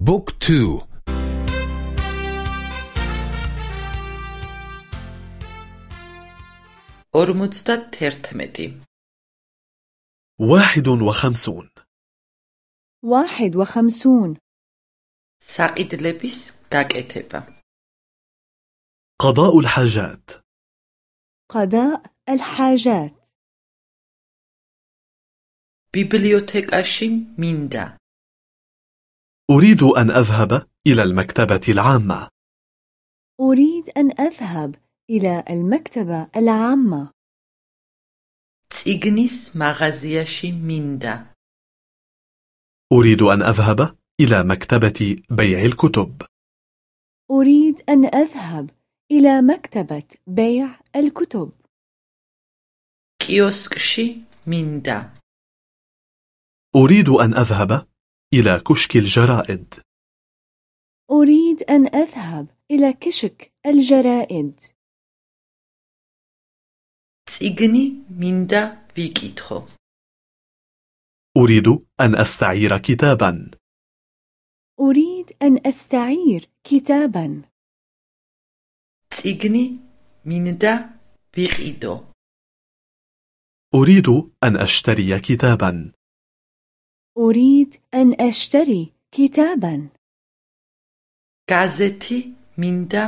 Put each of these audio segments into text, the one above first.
بوك تو. أرمجد ترتمتي واحد وخمسون. واحد وخمسون. ساقيد لبس داكتبا قضاء الحاجات. قضاء الحاجات. ბიბლიოთეკაში მინდა أريد أن أذهب إلى المكتبة العامة أريد أن أذهب إلى المكتبة العامة წიგნის მაღაზიაში მინდა أريد أن أذهب إلى مكتبة بيع الكتب أريد أن أذهب إلى مكتبة بيع الكتب კიოსკში მინდა أريد أن أذهب إلى كشك الجرائد أريد أن أذهب إلى كشك الجرائد წიგნი მინდა ვიკითხო أريد أن أستعير كتابا أريد أن أستعير كتابا წიგნი მინდა ვიყიდო أريد أن أشتري كتابا أريد أن أشتري كتابا გაზეთი მინდა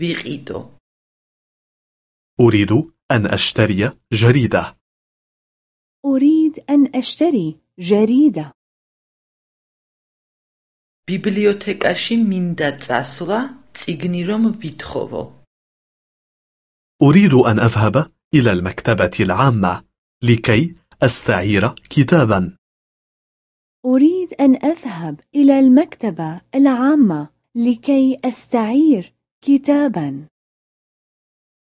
ვიყიდო أريد أن أشتري جريدة أريد أن أشتري جريدة ბიბლიოთეკაში მინდა წასვლა წიგნი რომ ვითხოვო أريد أن أذهب إلى المكتبة العامة لكي أستعير كتابا أريد أن أذهب إلى المكتبة العامة لكي أستعير كتابا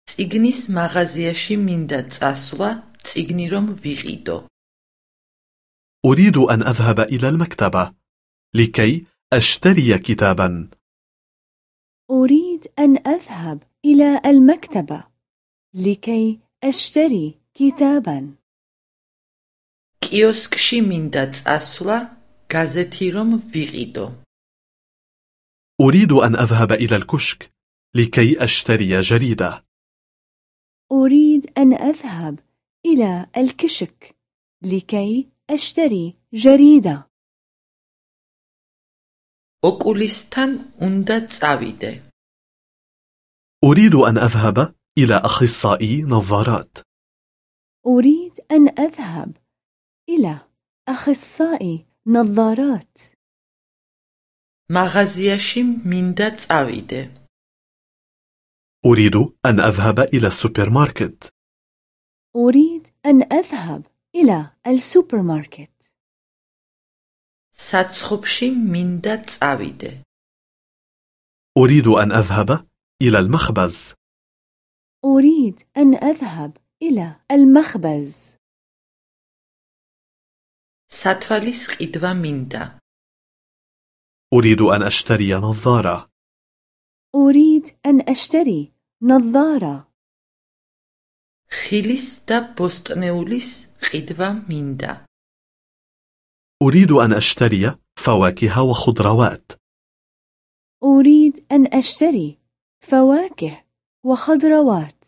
წიგნის მაღაზიაში მინდა წასვლა წიგნი რომ ვიყიდო أريد أن أذهب إلى المكتبة لكي أشتري كتابا أريد أن أذهب إلى المكتبة لكي أشتري كتابا კიოსკში მინდა წასვლა გაზეთი რომ ვიყიდო أريد أن أذهب إلى الكشك لكي أشتري جريدة أريد أن أذهب إلى الكشك لكي أشتري جريدة ოკულისთან უნდა წავიდე أريد أن أذهب إلى أخصائي نظارات أريد أن أذهب إلى أخصائي نظارات მაღაზიაში მინდა წავიდე أريد أن أذهب إلى السوبر ماركت أريد أن أذهب إلى السوبر ماركت საცხობში მინდა წავიდე أريد أن أذهب إلى المخبز أريد أن أذهب إلى المخبز სათვალის ყიდვა მინდა أريد أن أشتري نظارة أريد أن أشتري نظارة ხილის და ბოსტნეულის ყიდვა მინდა أريد أن أشتري فواكه وخضروات أريد أن أشتري فواكه وخضروات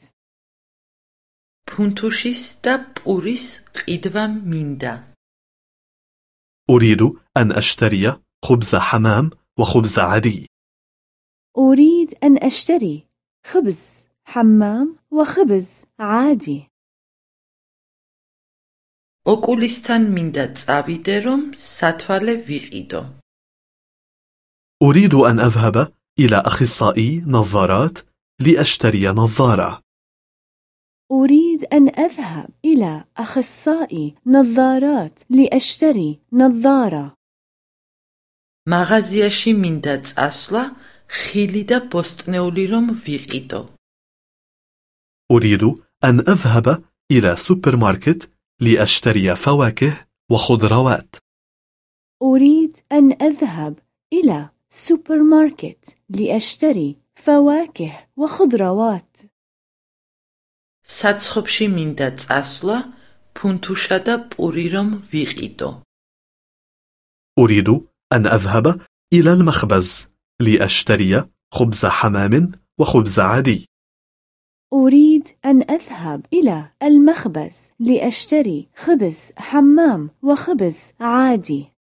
ფუნთუშის და პურის ყიდვა მინდა أريد أن أشتري خبز حمام وخبز عادي أريد أن أشتري خبز حمام وخبز عادي ოკულისთან მინდა წავიდე რომ სათვალე ვიყიდო أريد أن أذهب إلى أخصائي نظارات لأشتري نظارة أريد أن أذهب إلى أخصائي نظارات لأشتري نظارة მაღაზიაში მინდა წასვლა ხილი და ბოსტნეული რომ ვიყიდო أريد أن أذهب إلى سوبر ماركت لأشتري فواكه وخضروات أريد أن أذهب إلى سوبر ماركت لأشتري فواكه وخضروات საცხობში მინდა წასვლა ფუნთუშა და პური რომ ვიყიდო أريد أن أذهب إلى المخبز لأشتري خبز حمام وخبز عادي أريد أن أذهب إلى المخبز لأشتري خبز حمام وخبز عادي